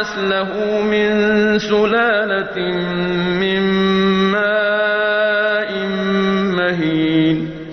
نسله من سلالة من ماء مهين.